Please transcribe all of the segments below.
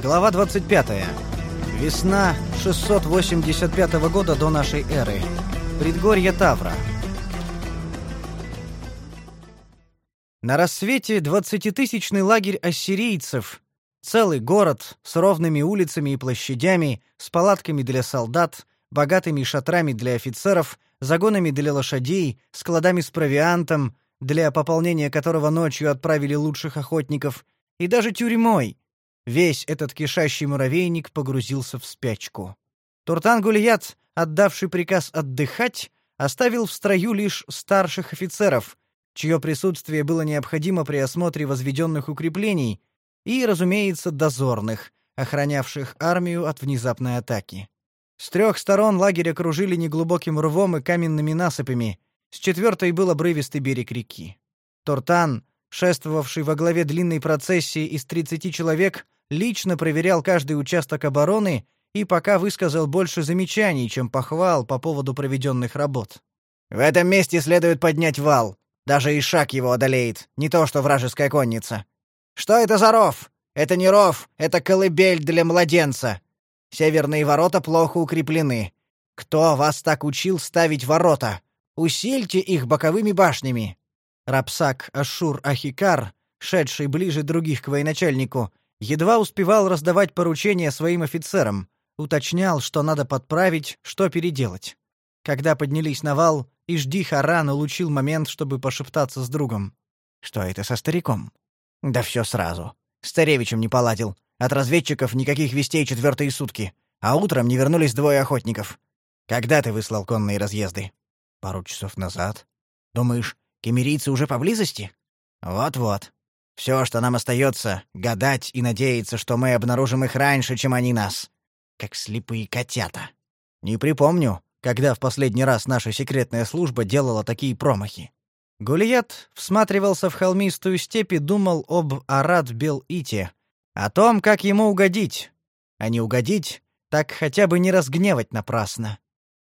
Глава 25. Весна 685 года до нашей эры. Предгорье Тавра. На рассвете двадцатитысячный лагерь ассирийцев, целый город с ровными улицами и площадями, с палатками для солдат, богатыми шатрами для офицеров, загонами для лошадей, складами с провиантом, для пополнения которого ночью отправили лучших охотников, и даже тюрьмой. Весь этот кишащий муравейник погрузился в спячку. Туртан Гулият, отдавший приказ отдыхать, оставил в строю лишь старших офицеров, чье присутствие было необходимо при осмотре возведенных укреплений, и, разумеется, дозорных, охранявших армию от внезапной атаки. С трех сторон лагерь окружили неглубоким рвом и каменными насыпями, с четвертой был обрывистый берег реки. Тортан, шествовавший во главе длинной процессии из 30 человек, лично проверял каждый участок обороны и пока высказал больше замечаний, чем похвал по поводу проведенных работ. В этом месте следует поднять вал. Даже и шаг его одолеет, не то что вражеская конница. Что это за ров? Это не ров, это колыбель для младенца. Северные ворота плохо укреплены. Кто вас так учил ставить ворота? Усильте их боковыми башнями. Рапсак Ашур Ахикар, шедший ближе других к военачальнику, едва успевал раздавать поручения своим офицерам, уточнял, что надо подправить, что переделать. Когда поднялись на вал, Ижди Харан улучил момент, чтобы пошептаться с другом. Что это со стариком? Да все сразу. С царевичем не поладил. От разведчиков никаких вестей четвертые сутки. А утром не вернулись двое охотников. Когда ты выслал конные разъезды? Пару часов назад. Думаешь, кемерийцы уже поблизости? Вот-вот. Все, что нам остается, гадать и надеяться, что мы обнаружим их раньше, чем они нас. Как слепые котята. Не припомню, когда в последний раз наша секретная служба делала такие промахи. Гулият всматривался в холмистую степь и думал об Арат-Бел-Ите, о том, как ему угодить. А не угодить, так хотя бы не разгневать напрасно.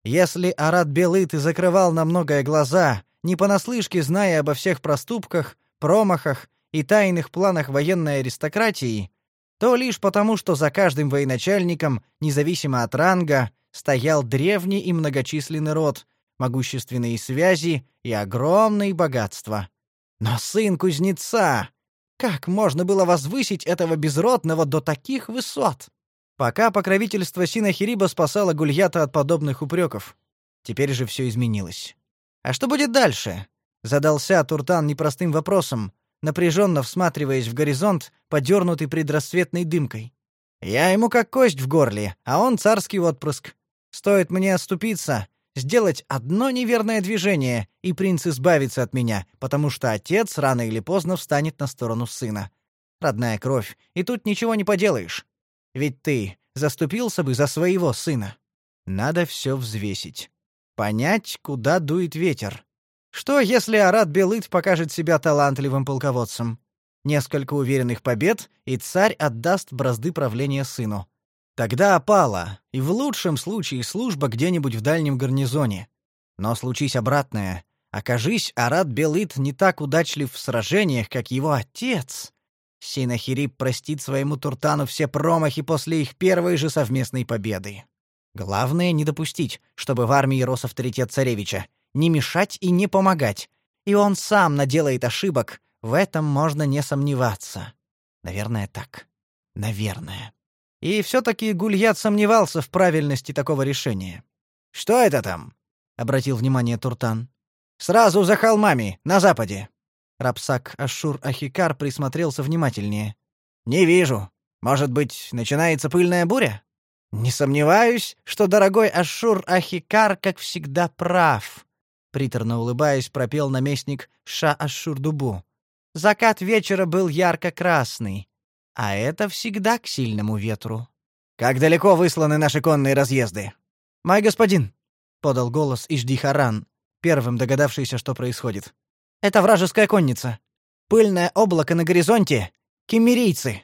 Если Арат Белыт и закрывал на многое глаза, не понаслышке зная обо всех проступках, промахах и тайных планах военной аристократии, то лишь потому, что за каждым военачальником, независимо от ранга, стоял древний и многочисленный род, могущественные связи и огромные богатства. Но сын кузнеца! Как можно было возвысить этого безродного до таких высот? Пока покровительство Синахириба спасало Гульята от подобных упреков. Теперь же все изменилось. А что будет дальше? Задался Туртан непростым вопросом, напряженно всматриваясь в горизонт, подернутый предрассветной дымкой. Я ему как кость в горле, а он царский отпрыск. Стоит мне оступиться, сделать одно неверное движение, и принц избавится от меня, потому что отец рано или поздно встанет на сторону сына. Родная кровь, и тут ничего не поделаешь. Ведь ты заступился бы за своего сына. Надо все взвесить. Понять, куда дует ветер. Что, если Арат Белыт покажет себя талантливым полководцем? Несколько уверенных побед, и царь отдаст бразды правления сыну. Тогда опала, и в лучшем случае служба где-нибудь в дальнем гарнизоне. Но случись обратное, окажись Арат Белыт не так удачлив в сражениях, как его отец, Синахирип простит своему Туртану все промахи после их первой же совместной победы. Главное не допустить, чтобы в армии рос авторитет царевича, не мешать и не помогать. И он сам наделает ошибок, в этом можно не сомневаться. Наверное, так. Наверное. И все-таки Гульят сомневался в правильности такого решения. «Что это там?» — обратил внимание Туртан. «Сразу за холмами, на западе». Рапсак Ашур-Ахикар присмотрелся внимательнее. «Не вижу. Может быть, начинается пыльная буря?» «Не сомневаюсь, что дорогой Ашур-Ахикар, как всегда, прав», — приторно улыбаясь, пропел наместник Ша-Ашур-Дубу. «Закат вечера был ярко-красный, а это всегда к сильному ветру». «Как далеко высланы наши конные разъезды?» «Мой господин», — подал голос Иждихаран, первым догадавшийся, что происходит. Это вражеская конница. Пыльное облако на горизонте. Кемерийцы.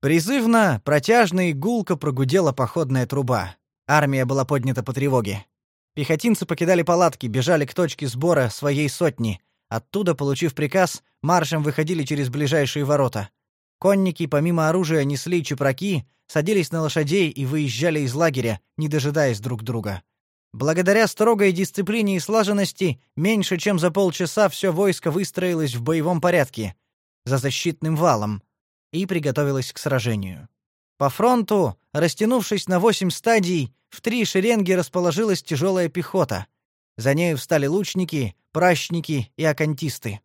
Призывно, протяжно и гулко прогудела походная труба. Армия была поднята по тревоге. Пехотинцы покидали палатки, бежали к точке сбора своей сотни. Оттуда, получив приказ, маршем выходили через ближайшие ворота. Конники помимо оружия несли чепраки, садились на лошадей и выезжали из лагеря, не дожидаясь друг друга. Благодаря строгой дисциплине и слаженности, меньше чем за полчаса все войско выстроилось в боевом порядке, за защитным валом, и приготовилось к сражению. По фронту, растянувшись на восемь стадий, в три шеренги расположилась тяжелая пехота. За нею встали лучники, пращники и окантисты.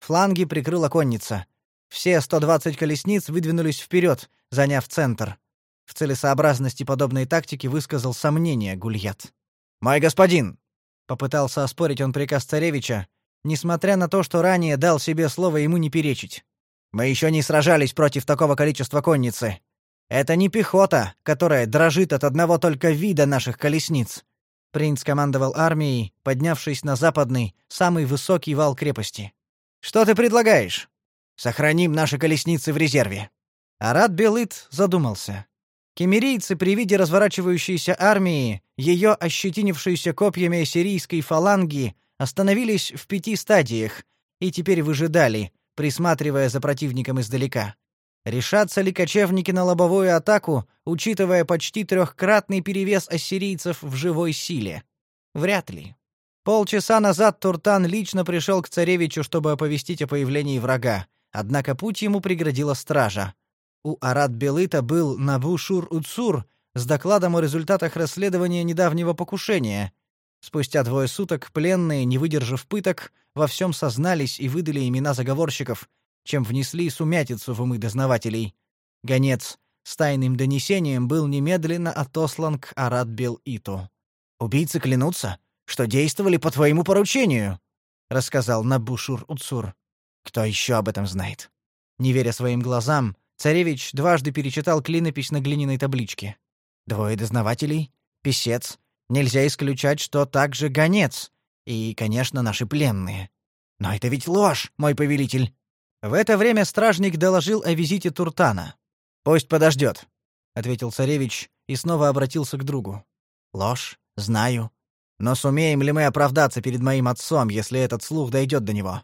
Фланги прикрыла конница. Все 120 колесниц выдвинулись вперед, заняв центр. В целесообразности подобной тактики высказал сомнение Гульят. «Мой господин!» — попытался оспорить он приказ царевича, несмотря на то, что ранее дал себе слово ему не перечить. «Мы еще не сражались против такого количества конницы. Это не пехота, которая дрожит от одного только вида наших колесниц. Принц командовал армией, поднявшись на западный, самый высокий вал крепости. Что ты предлагаешь? Сохраним наши колесницы в резерве. Арат Белыт задумался. Кемерийцы при виде разворачивающейся армии, ее ощетинившейся копьями ассирийской фаланги, остановились в пяти стадиях и теперь выжидали, присматривая за противником издалека. Решатся ли кочевники на лобовую атаку, учитывая почти трехкратный перевес ассирийцев в живой силе? Вряд ли. Полчаса назад Туртан лично пришел к царевичу, чтобы оповестить о появлении врага, однако путь ему преградила стража. У Арат-Белыта был Набу-Шур-Уцур с докладом о результатах расследования недавнего покушения. Спустя двое суток пленные, не выдержав пыток, во всем сознались и выдали имена заговорщиков, чем внесли сумятицу в умы дознавателей. Гонец с тайным донесением был немедленно отослан к Арат-Бел-Иту. «Убийцы клянутся, что действовали по твоему поручению», — рассказал Набушур-Уцур. «Кто еще об этом знает?» Не веря своим глазам, царевич дважды перечитал клинопись на глиняной табличке. «Двое дознавателей, писец, нельзя исключать, что также гонец, и, конечно, наши пленные. Но это ведь ложь, мой повелитель. В это время стражник доложил о визите Туртана. «Пусть подождет», — ответил царевич и снова обратился к другу. «Ложь, знаю. Но сумеем ли мы оправдаться перед моим отцом, если этот слух дойдет до него?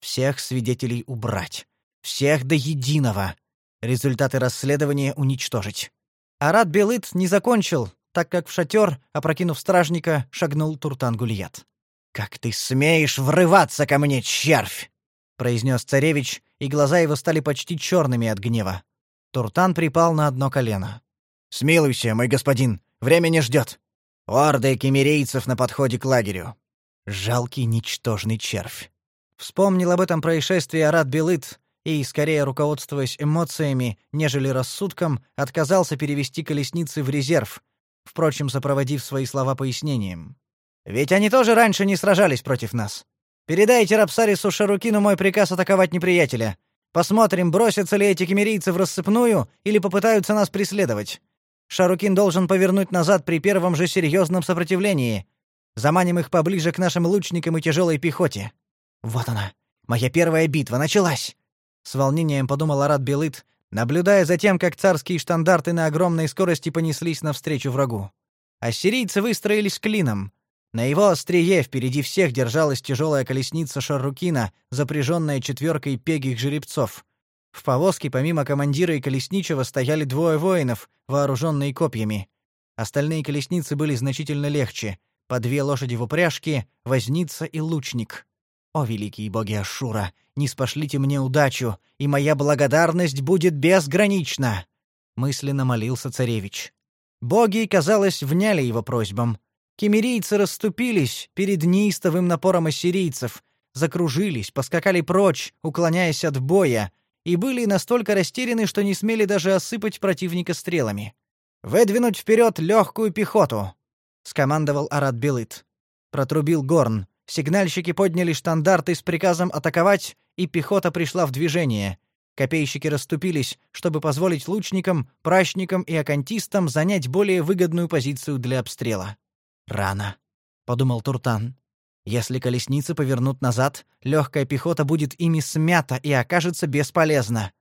Всех свидетелей убрать. Всех до единого. Результаты расследования уничтожить». Арат Белыт не закончил, так как в шатер, опрокинув стражника, шагнул Туртан Гульят. «Как ты смеешь врываться ко мне, червь!» Произнес царевич, и глаза его стали почти черными от гнева. Туртан припал на одно колено. «Смилуйся, мой господин, время не ждет. Орды кемерейцев на подходе к лагерю». Жалкий ничтожный червь. Вспомнил об этом происшествии Арат Белыт и, скорее руководствуясь эмоциями, нежели рассудком, отказался перевести колесницы в резерв, впрочем, сопроводив свои слова пояснением. «Ведь они тоже раньше не сражались против нас. Передайте Рапсарису Шарукину мой приказ атаковать неприятеля. Посмотрим, бросятся ли эти кемерийцы в рассыпную или попытаются нас преследовать. Шарукин должен повернуть назад при первом же серьезном сопротивлении. Заманим их поближе к нашим лучникам и тяжелой пехоте. Вот она, моя первая битва началась. С волнением подумал Арат Белыт, наблюдая за тем, как царские штандарты на огромной скорости понеслись навстречу врагу. Ассирийцы выстроились клином, на его острие впереди всех держалась тяжелая колесница Шаррукина, запряженная четверкой пегих жеребцов. В повозке помимо командира и колесничего стояли двое воинов, вооруженные копьями. Остальные колесницы были значительно легче. По две лошади в упряжке, возница и лучник. О, великие боги Ашура, не спошлите мне удачу, и моя благодарность будет безгранична!» Мысленно молился царевич. Боги, казалось, вняли его просьбам. Кемерийцы расступились перед неистовым напором ассирийцев, закружились, поскакали прочь, уклоняясь от боя, и были настолько растеряны, что не смели даже осыпать противника стрелами. «Выдвинуть вперед легкую пехоту!» — скомандовал Арат Белыт. Протрубил горн. Сигнальщики подняли штандарты с приказом атаковать, и пехота пришла в движение. Копейщики расступились, чтобы позволить лучникам, пращникам и окантистам занять более выгодную позицию для обстрела. «Рано», — подумал Туртан. «Если колесницы повернут назад, легкая пехота будет ими смята и окажется бесполезна».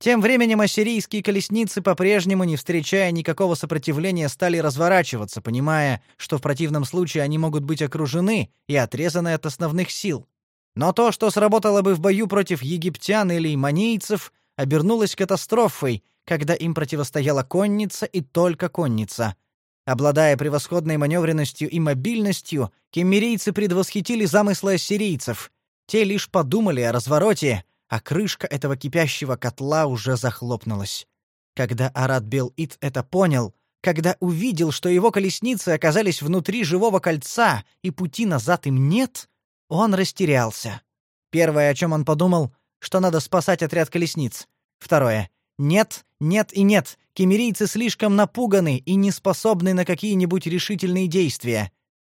Тем временем ассирийские колесницы, по-прежнему не встречая никакого сопротивления, стали разворачиваться, понимая, что в противном случае они могут быть окружены и отрезаны от основных сил. Но то, что сработало бы в бою против египтян или манийцев, обернулась катастрофой, когда им противостояла конница и только конница. Обладая превосходной маневренностью и мобильностью, кемерийцы предвосхитили замыслы ассирийцев. Те лишь подумали о развороте, а крышка этого кипящего котла уже захлопнулась. Когда Арат Бел-Ит это понял, когда увидел, что его колесницы оказались внутри живого кольца и пути назад им нет, он растерялся. Первое, о чем он подумал, что надо спасать отряд колесниц. Второе. Нет, нет и нет. Кемерийцы слишком напуганы и не способны на какие-нибудь решительные действия.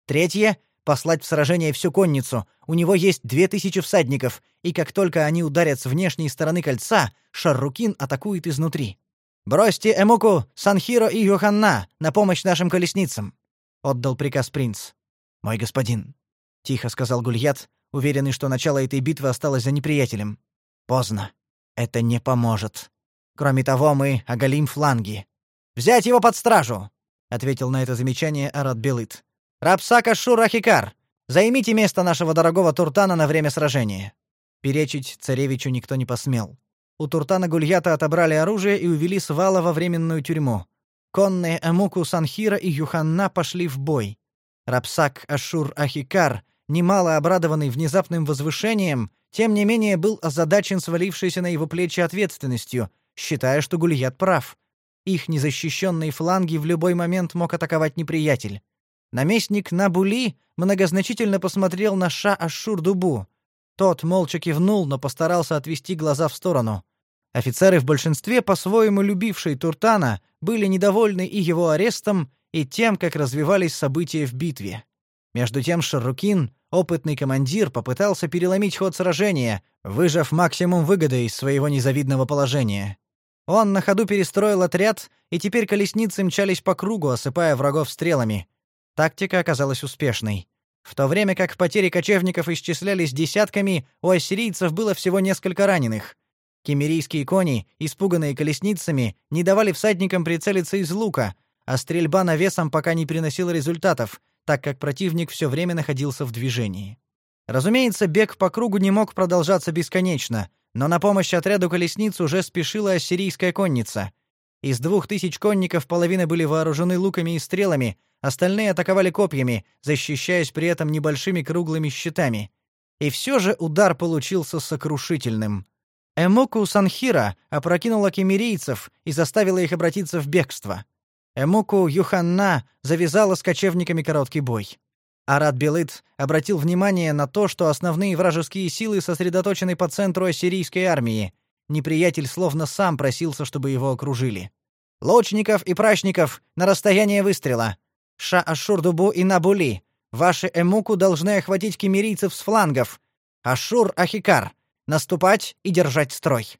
Третье послать в сражение всю конницу. У него есть две тысячи всадников, и как только они ударят с внешней стороны кольца, Шаррукин атакует изнутри. Бросьте Эмуку, Санхиро и Йоханна на помощь нашим колесницам, отдал приказ принц. Мой господин, тихо сказал Гульят, уверенный, что начало этой битвы осталось за неприятелем. Поздно. Это не поможет. Кроме того, мы оголим фланги. Взять его под стражу, ответил на это замечание Арат Белыт. Рапсака Шурахикар, займите место нашего дорогого Туртана на время сражения. Перечить царевичу никто не посмел. У Туртана Гульята отобрали оружие и увели с вала во временную тюрьму. Конные Амуку Санхира и Юханна пошли в бой. Рапсак Ашур Ахикар, немало обрадованный внезапным возвышением, тем не менее был озадачен свалившейся на его плечи ответственностью, считая, что Гульят прав. Их незащищенные фланги в любой момент мог атаковать неприятель. Наместник Набули многозначительно посмотрел на Ша Ашур-Дубу. Тот молча кивнул, но постарался отвести глаза в сторону. Офицеры в большинстве, по-своему любившие Туртана, были недовольны и его арестом, и тем, как развивались события в битве. Между тем Шаррукин, опытный командир, попытался переломить ход сражения, выжав максимум выгоды из своего незавидного положения. Он на ходу перестроил отряд, и теперь колесницы мчались по кругу, осыпая врагов стрелами. Тактика оказалась успешной. В то время как потери кочевников исчислялись десятками, у ассирийцев было всего несколько раненых. Кемерийские кони, испуганные колесницами, не давали всадникам прицелиться из лука, а стрельба навесом пока не приносила результатов, так как противник все время находился в движении. Разумеется, бег по кругу не мог продолжаться бесконечно, но на помощь отряду колесниц уже спешила ассирийская конница. Из двух тысяч конников половина были вооружены луками и стрелами, остальные атаковали копьями, защищаясь при этом небольшими круглыми щитами. И все же удар получился сокрушительным. Эмоку Санхира опрокинула кемерийцев и заставила их обратиться в бегство. Эмоку Юханна завязала с кочевниками короткий бой. Арат Белыт обратил внимание на то, что основные вражеские силы сосредоточены по центру ассирийской армии. Неприятель словно сам просился, чтобы его окружили. Лучников и прачников на расстояние выстрела. Ша-Ашур-Дубу и Набули. Ваши эмуку должны охватить кемерийцев с флангов. Ашур-Ахикар. Наступать и держать строй.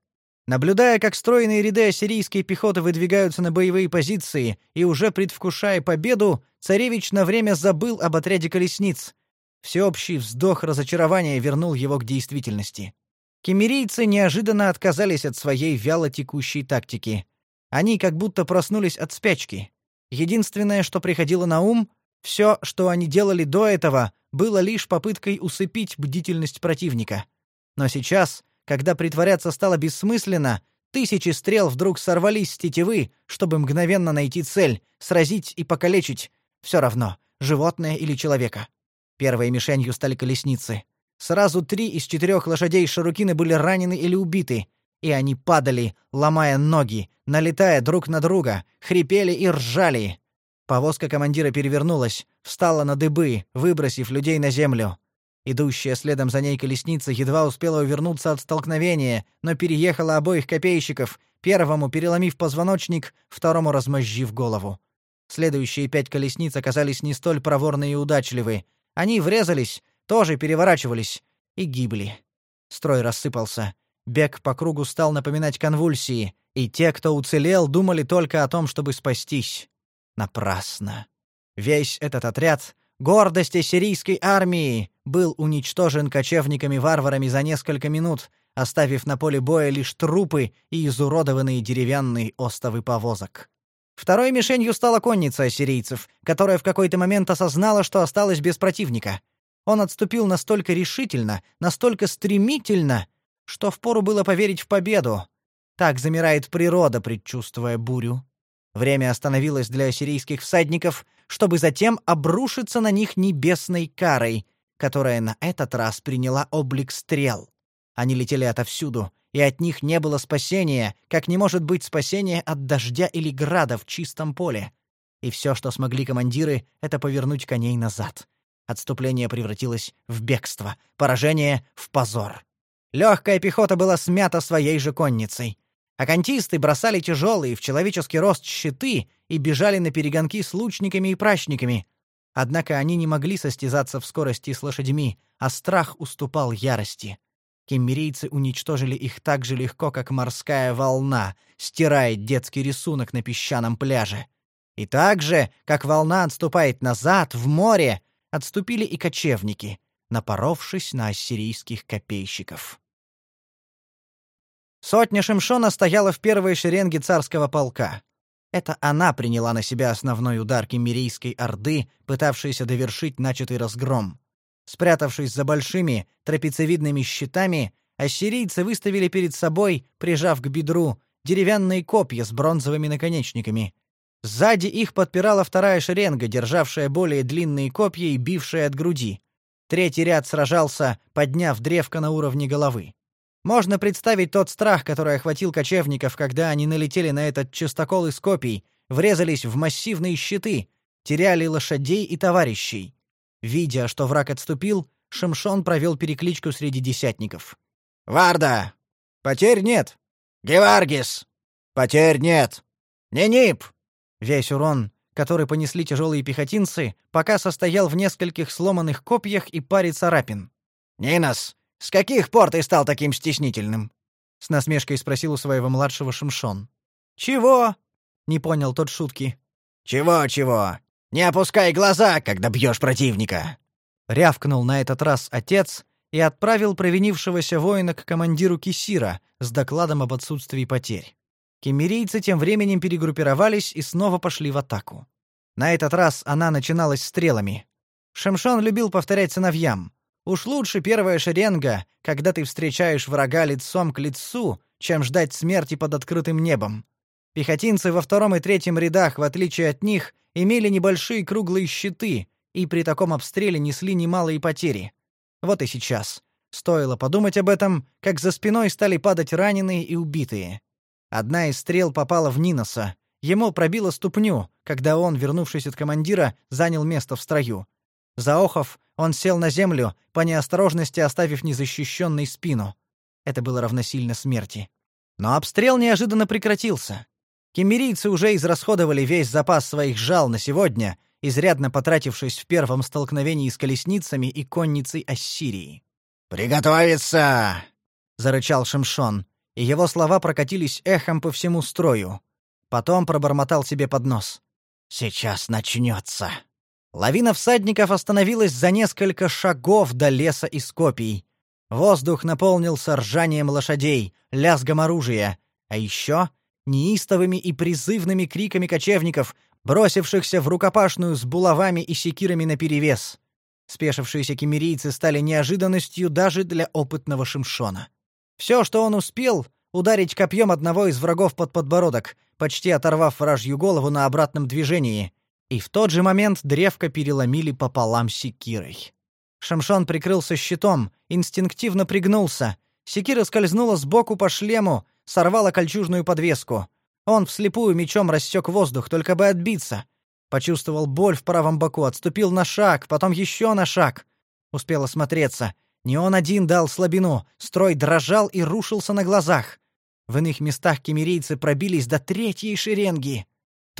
Наблюдая, как стройные ряды ассирийской пехоты выдвигаются на боевые позиции и уже предвкушая победу, царевич на время забыл об отряде колесниц. Всеобщий вздох разочарования вернул его к действительности. Кемерийцы неожиданно отказались от своей вяло текущей тактики. Они как будто проснулись от спячки. Единственное, что приходило на ум, все, что они делали до этого, было лишь попыткой усыпить бдительность противника. Но сейчас, когда притворяться стало бессмысленно, тысячи стрел вдруг сорвались с тетивы, чтобы мгновенно найти цель, сразить и покалечить, все равно, животное или человека. Первой мишенью стали колесницы. Сразу три из четырех лошадей Шарукины были ранены или убиты, и они падали, ломая ноги, налетая друг на друга, хрипели и ржали. Повозка командира перевернулась, встала на дыбы, выбросив людей на землю. Идущая следом за ней колесница едва успела увернуться от столкновения, но переехала обоих копейщиков, первому переломив позвоночник, второму размозжив голову. Следующие пять колесниц оказались не столь проворны и удачливы. Они врезались, тоже переворачивались и гибли. Строй рассыпался. Бег по кругу стал напоминать конвульсии, и те, кто уцелел, думали только о том, чтобы спастись. Напрасно. Весь этот отряд, гордость сирийской армии, был уничтожен кочевниками-варварами за несколько минут, оставив на поле боя лишь трупы и изуродованные деревянные остовы повозок. Второй мишенью стала конница ассирийцев, которая в какой-то момент осознала, что осталась без противника. Он отступил настолько решительно, настолько стремительно, что впору было поверить в победу. Так замирает природа, предчувствуя бурю. Время остановилось для ассирийских всадников, чтобы затем обрушиться на них небесной карой, которая на этот раз приняла облик стрел. Они летели отовсюду, и от них не было спасения, как не может быть спасения от дождя или града в чистом поле. И все, что смогли командиры, это повернуть коней назад. Отступление превратилось в бегство, поражение — в позор. Легкая пехота была смята своей же конницей. Акантисты бросали тяжелые в человеческий рост щиты и бежали на перегонки с лучниками и прачниками. Однако они не могли состязаться в скорости с лошадьми, а страх уступал ярости. Кеммерийцы уничтожили их так же легко, как морская волна стирает детский рисунок на песчаном пляже. И так же, как волна отступает назад, в море, отступили и кочевники, напоровшись на ассирийских копейщиков. Сотня Шимшона стояла в первой шеренге царского полка. Это она приняла на себя основной удар кемерийской орды, пытавшейся довершить начатый разгром. Спрятавшись за большими трапециевидными щитами, ассирийцы выставили перед собой, прижав к бедру, деревянные копья с бронзовыми наконечниками. Сзади их подпирала вторая шеренга, державшая более длинные копья и бившая от груди. Третий ряд сражался, подняв древко на уровне головы. Можно представить тот страх, который охватил кочевников, когда они налетели на этот частокол из копий, врезались в массивные щиты, теряли лошадей и товарищей. Видя, что враг отступил, Шимшон провел перекличку среди десятников. «Варда! Потерь нет! Геваргис! Потерь нет! Ненип!» Весь урон, который понесли тяжелые пехотинцы, пока состоял в нескольких сломанных копьях и паре царапин. «Нинос, с каких пор ты стал таким стеснительным?» — с насмешкой спросил у своего младшего Шимшон. «Чего?» — не понял тот шутки. «Чего-чего? Не опускай глаза, когда бьешь противника!» Рявкнул на этот раз отец и отправил провинившегося воина к командиру Кисира с докладом об отсутствии потерь. Кемерийцы тем временем перегруппировались и снова пошли в атаку. На этот раз она начиналась стрелами. Шемшон любил повторять сыновьям. «Уж лучше первая шеренга, когда ты встречаешь врага лицом к лицу, чем ждать смерти под открытым небом. Пехотинцы во втором и третьем рядах, в отличие от них, имели небольшие круглые щиты и при таком обстреле несли немалые потери. Вот и сейчас. Стоило подумать об этом, как за спиной стали падать раненые и убитые. Одна из стрел попала в Ниноса. Ему пробило ступню, когда он, вернувшись от командира, занял место в строю. Заохов, он сел на землю, по неосторожности оставив незащищенной спину. Это было равносильно смерти. Но обстрел неожиданно прекратился. Кемерийцы уже израсходовали весь запас своих жал на сегодня, изрядно потратившись в первом столкновении с колесницами и конницей Ассирии. «Приготовиться!» — зарычал Шимшон, и его слова прокатились эхом по всему строю. Потом пробормотал себе под нос. «Сейчас начнется». Лавина всадников остановилась за несколько шагов до леса из копий. Воздух наполнился ржанием лошадей, лязгом оружия, а еще неистовыми и призывными криками кочевников, бросившихся в рукопашную с булавами и секирами наперевес. Спешившиеся кемерийцы стали неожиданностью даже для опытного Шимшона. Все, что он успел, ударить копьем одного из врагов под подбородок, почти оторвав вражью голову на обратном движении, и в тот же момент древко переломили пополам секирой. Шамшон прикрылся щитом, инстинктивно пригнулся. Секира скользнула сбоку по шлему, сорвала кольчужную подвеску. Он вслепую мечом рассек воздух, только бы отбиться. Почувствовал боль в правом боку, отступил на шаг, потом еще на шаг. Успел осмотреться. Не он один дал слабину, строй дрожал и рушился на глазах. В иных местах кемерийцы пробились до третьей шеренги.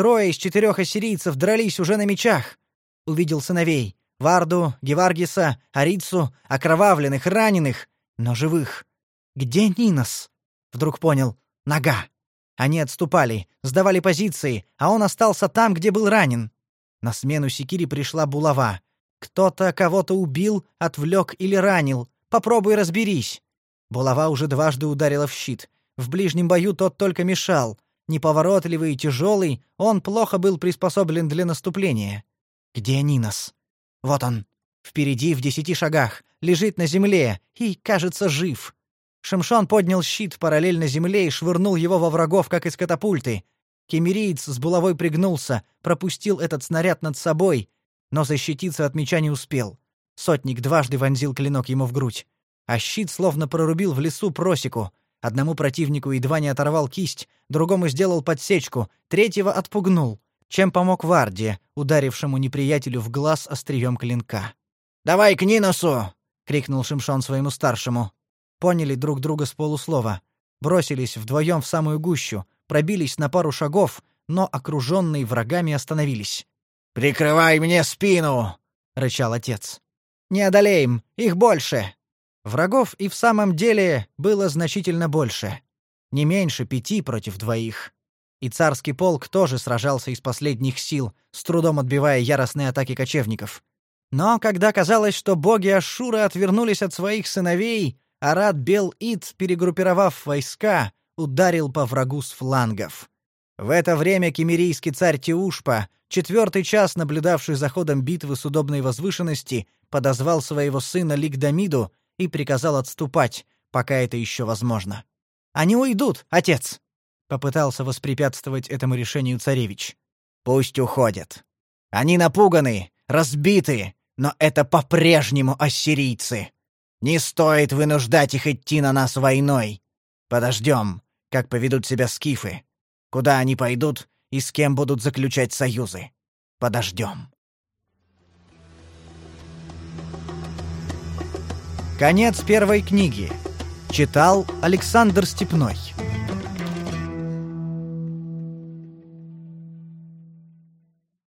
Трое из четырех ассирийцев дрались уже на мечах. Увидел сыновей — Варду, Геваргиса, Арицу, окровавленных, раненых, но живых. Где Нинос? Вдруг понял. Нога. Они отступали, сдавали позиции, а он остался там, где был ранен. На смену Секири пришла булава. Кто-то кого-то убил, отвлек или ранил. Попробуй разберись. Булава уже дважды ударила в щит. В ближнем бою тот только мешал. Неповоротливый и тяжелый, он плохо был приспособлен для наступления. Где Нинос? Вот он. Впереди в десяти шагах. Лежит на земле и, кажется, жив. Шимшон поднял щит параллельно земле и швырнул его во врагов, как из катапульты. Кемериец с булавой пригнулся, пропустил этот снаряд над собой, но защититься от меча не успел. Сотник дважды вонзил клинок ему в грудь, а щит словно прорубил в лесу просеку. Одному противнику едва не оторвал кисть, другому сделал подсечку, третьего отпугнул, чем помог Варде, ударившему неприятелю в глаз острием клинка. «Давай к Ниносу!» — крикнул Шимшон своему старшему. Поняли друг друга с полуслова. Бросились вдвоем в самую гущу, пробились на пару шагов, но окруженные врагами остановились. «Прикрывай мне спину!» — рычал отец. «Не одолеем, их больше!» Врагов и в самом деле было значительно больше. Не меньше пяти против двоих. И царский полк тоже сражался из последних сил, с трудом отбивая яростные атаки кочевников. Но когда казалось, что боги Ашура отвернулись от своих сыновей, Арат Бел-Ит, перегруппировав войска, ударил по врагу с флангов. В это время кемерийский царь Тиушпа, четвертый час наблюдавший за ходом битвы с удобной возвышенности, подозвал своего сына Лигдамиду и приказал отступать, пока это еще возможно. «Они уйдут, отец!» — попытался воспрепятствовать этому решению царевич. «Пусть уходят. Они напуганы, разбиты, но это по-прежнему ассирийцы. Не стоит вынуждать их идти на нас войной. Подождем, как поведут себя скифы. Куда они пойдут и с кем будут заключать союзы. Подождем. Конец первой книги. Читал Александр Степной.